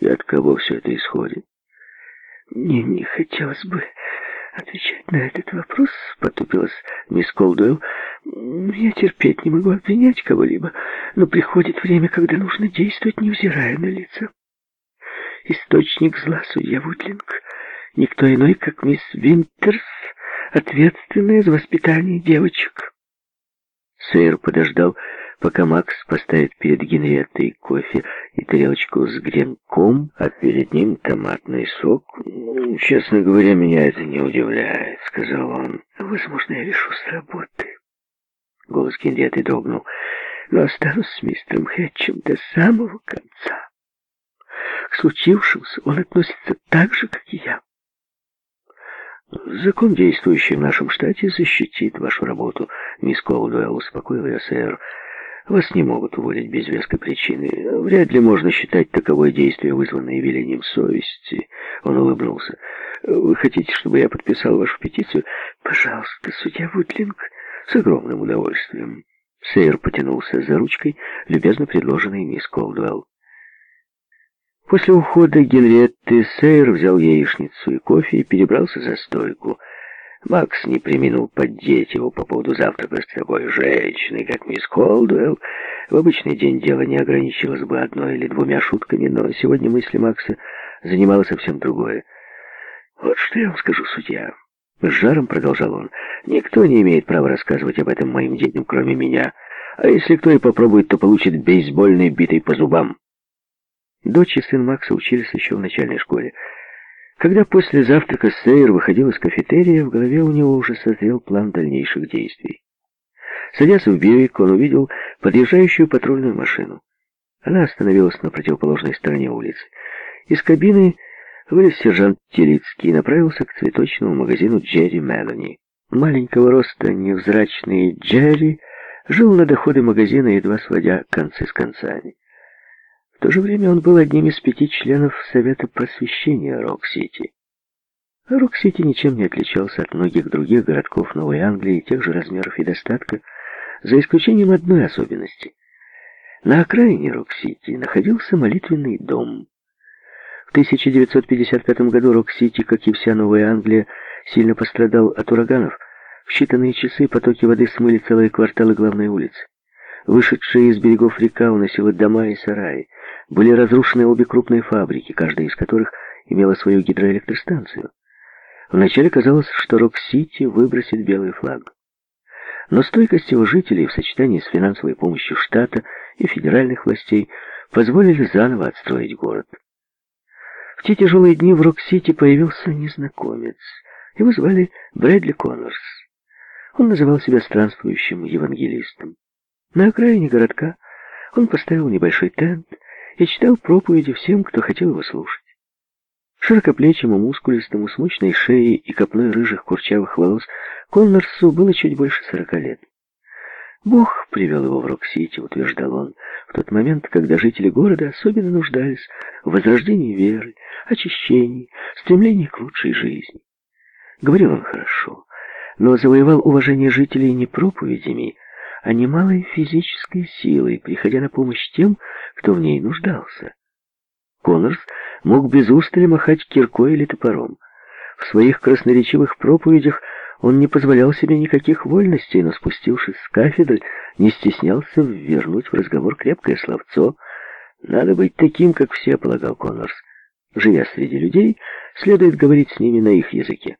И от кого все это исходит? Мне не хотелось бы отвечать на этот вопрос, потупилась мисс Колдуэлл. Я терпеть не могу обвинять кого-либо, но приходит время, когда нужно действовать, невзирая на лица. Источник зла, судья Вудлинг, никто иной, как мисс Винтерс, ответственная за воспитание девочек. Сейр подождал, пока Макс поставит перед Генриеттой кофе и тарелочку с гренком, а перед ним томатный сок. «Ну, «Честно говоря, меня это не удивляет», — сказал он. «Возможно, я лишусь работы». Голос Генриетты дрогнул. «Но останусь с мистером Хэтчем до самого конца. К случившемуся он относится так же, как и я. «Закон, действующий в нашем штате, защитит вашу работу», — мисс Колдуэлл успокоил ее сэр. «Вас не могут уволить без веской причины. Вряд ли можно считать таковое действие, вызванное велением совести». Он улыбнулся. «Вы хотите, чтобы я подписал вашу петицию?» «Пожалуйста, судья Вудлинг». «С огромным удовольствием». Сейер потянулся за ручкой, любезно предложенной мисс Колдуэлл. После ухода Генриетты Сейр взял яичницу и кофе и перебрался за стойку. Макс не преминул поддеть его по поводу завтрака с такой женщиной, как мисс Колдуэлл. В обычный день дело не ограничилось бы одной или двумя шутками, но сегодня мысли Макса занимало совсем другое. «Вот что я вам скажу, судья», — с жаром продолжал он, — «никто не имеет права рассказывать об этом моим детям, кроме меня. А если кто и попробует, то получит бейсбольной битой по зубам». Дочь и сын Макса учились еще в начальной школе. Когда после завтрака Сейр выходил из кафетерия, в голове у него уже созрел план дальнейших действий. Садясь в Бьюик, он увидел подъезжающую патрульную машину. Она остановилась на противоположной стороне улицы. Из кабины вылез сержант Телицкий и направился к цветочному магазину Джерри Мелани. Маленького роста невзрачный Джерри жил на доходы магазина, едва сводя концы с концами. В то же время он был одним из пяти членов Совета просвещения Рок-Сити. Рок-Сити ничем не отличался от многих других городков Новой Англии тех же размеров и достатка, за исключением одной особенности. На окраине Рок-Сити находился молитвенный дом. В 1955 году Рок-Сити, как и вся Новая Англия, сильно пострадал от ураганов. В считанные часы потоки воды смыли целые кварталы главной улицы. Вышедшая из берегов река уносила дома и сараи. Были разрушены обе крупные фабрики, каждая из которых имела свою гидроэлектростанцию. Вначале казалось, что Рок-Сити выбросит белый флаг. Но стойкость его жителей в сочетании с финансовой помощью штата и федеральных властей позволили заново отстроить город. В те тяжелые дни в Рок-Сити появился незнакомец. Его звали Брэдли Коннорс. Он называл себя странствующим евангелистом. На окраине городка он поставил небольшой тент и читал проповеди всем, кто хотел его слушать. Широкоплечему, мускулистому, с мощной шеей и копной рыжих курчавых волос Коннорсу было чуть больше сорока лет. Бог привел его в Рок-Сити, утверждал он, в тот момент, когда жители города особенно нуждались в возрождении веры, очищении, стремлении к лучшей жизни. Говорил он хорошо, но завоевал уважение жителей не проповедями, а немалой физической силой, приходя на помощь тем, кто в ней нуждался. Коннорс мог без устали махать киркой или топором. В своих красноречивых проповедях он не позволял себе никаких вольностей, но, спустившись с кафедры, не стеснялся ввернуть в разговор крепкое словцо. «Надо быть таким, как все», — полагал Коннорс. Живя среди людей, следует говорить с ними на их языке.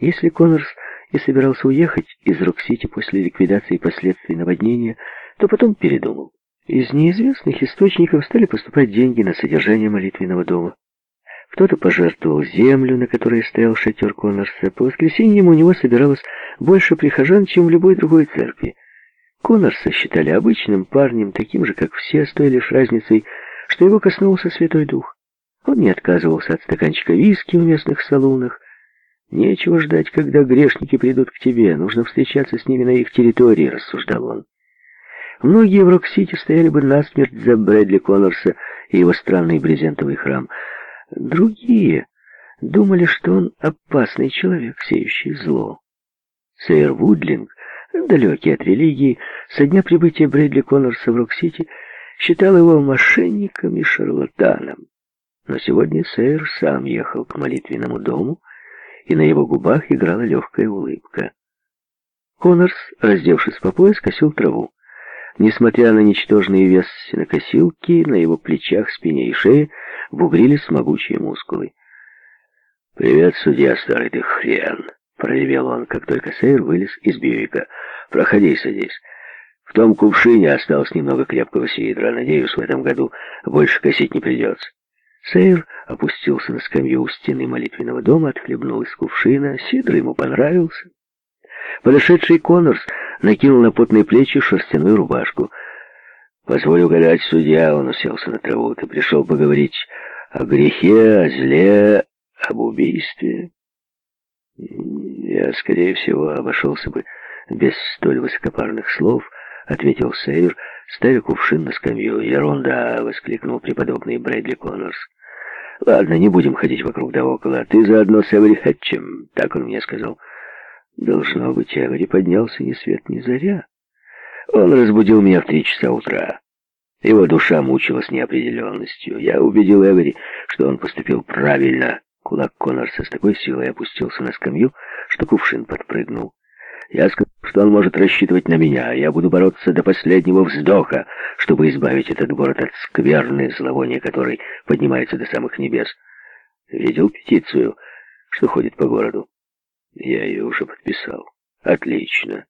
Если Коннорс и собирался уехать из Рок-Сити после ликвидации последствий наводнения, то потом передумал. Из неизвестных источников стали поступать деньги на содержание молитвенного дома. Кто-то пожертвовал землю, на которой стоял шатер Коннорса. По воскресеньям у него собиралось больше прихожан, чем в любой другой церкви. Коннорса считали обычным парнем, таким же, как все, с той лишь разницей, что его коснулся Святой Дух. Он не отказывался от стаканчика виски в местных салонах, Нечего ждать, когда грешники придут к тебе. Нужно встречаться с ними на их территории, рассуждал он. Многие в Рок-Сити стояли бы насмерть за Брэдли Коннорса и его странный брезентовый храм. Другие думали, что он опасный человек, сеющий зло. Сэр Вудлинг, далекий от религии, со дня прибытия Брэдли Коннорса в Рок-Сити, считал его мошенником и шарлатаном. Но сегодня Сейр сам ехал к молитвенному дому, и на его губах играла легкая улыбка. Коннорс, раздевшись по пояс, косил траву. Несмотря на ничтожный вес сенокосилки, на его плечах, спине и шее бугрились могучие мускулы. «Привет, судья, старый ты хрен!» — проревел он, как только Сейр вылез из Бьюика. «Проходи, садись. В том кувшине осталось немного крепкого сидра. Надеюсь, в этом году больше косить не придется». Сейр опустился на скамью у стены молитвенного дома, отхлебнул из кувшина. Сидр ему понравился. Подошедший Коннорс накинул на потные плечи шерстяную рубашку. «Позволь угадать, судья», — он уселся на траву. «Ты пришел поговорить о грехе, о зле, об убийстве?» «Я, скорее всего, обошелся бы без столь высокопарных слов», — ответил Сейр, ставя кувшин на скамью. «Ерунда!» — воскликнул преподобный Брэдли Коннорс. «Ладно, не будем ходить вокруг да около. Ты заодно с Эвери Хэтчем», — так он мне сказал. Должно быть, Эвери поднялся ни свет ни заря. Он разбудил меня в три часа утра. Его душа мучилась неопределенностью. Я убедил Эвери, что он поступил правильно. Кулак Коннорса с такой силой опустился на скамью, что кувшин подпрыгнул. Я сказал, что он может рассчитывать на меня. Я буду бороться до последнего вздоха, чтобы избавить этот город от скверны, зловония которой поднимается до самых небес. Видел петицию, что ходит по городу? Я ее уже подписал. Отлично.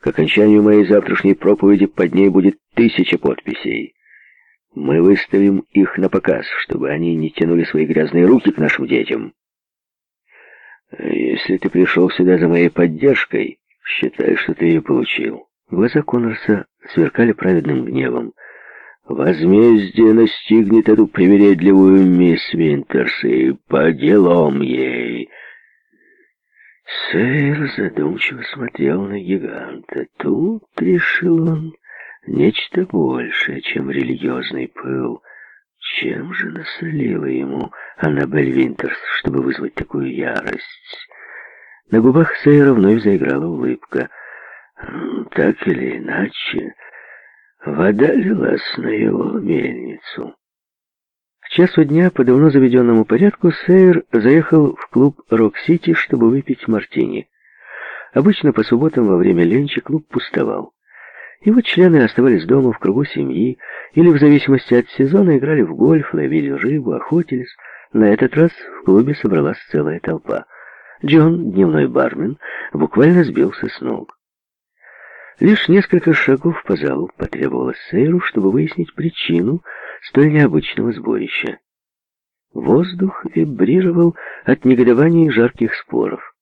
К окончанию моей завтрашней проповеди под ней будет тысяча подписей. Мы выставим их на показ, чтобы они не тянули свои грязные руки к нашим детям. Если ты пришел сюда за моей поддержкой, считай, что ты ее получил. Глаза Коннорса сверкали праведным гневом. Возмездие настигнет эту привередливую мисс Винтерс, и поделом ей. Сейр задумчиво смотрел на гиганта. Тут, решил он, нечто большее, чем религиозный пыл. Чем же насолила ему Аннабель Винтерс, чтобы вызвать такую ярость? На губах Сейра вновь заиграла улыбка. Так или иначе, вода лилась на его мельницу. В часу дня по давно заведенному порядку Сейр заехал в клуб «Рок-Сити», чтобы выпить мартини. Обычно по субботам во время ленча клуб пустовал. Его члены оставались дома в кругу семьи или, в зависимости от сезона, играли в гольф, ловили рыбу, охотились. На этот раз в клубе собралась целая толпа. Джон, дневной бармен, буквально сбился с ног. Лишь несколько шагов по залу потребовалось Сейру, чтобы выяснить причину столь необычного сборища. Воздух вибрировал от негодования и жарких споров.